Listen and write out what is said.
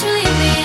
usually leave.